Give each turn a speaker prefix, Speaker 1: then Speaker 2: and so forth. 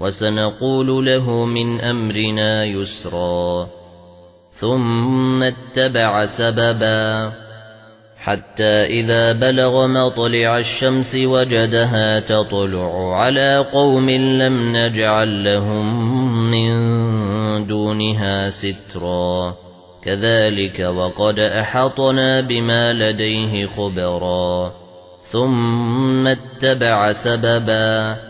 Speaker 1: وَسَنَقُولُ لَهُ مِنْ أَمْرِنَا يُسْرًا ثُمَّ اتَّبَعَ سَبَبًا حَتَّى إِذَا بَلَغَ مَطْلِعَ الشَّمْسِ وَجَدَهَا تَطْلُعُ عَلَى قَوْمٍ لَّمْ نَجْعَل لَّهُم مِّن دُونِهَا سِتْرًا. كَذَلِكَ وَقَدْ أَحَطْنَا بِمَا لَدَيْهِ خُبْرًا ثُمَّ اتَّبَعَ سَبَبًا.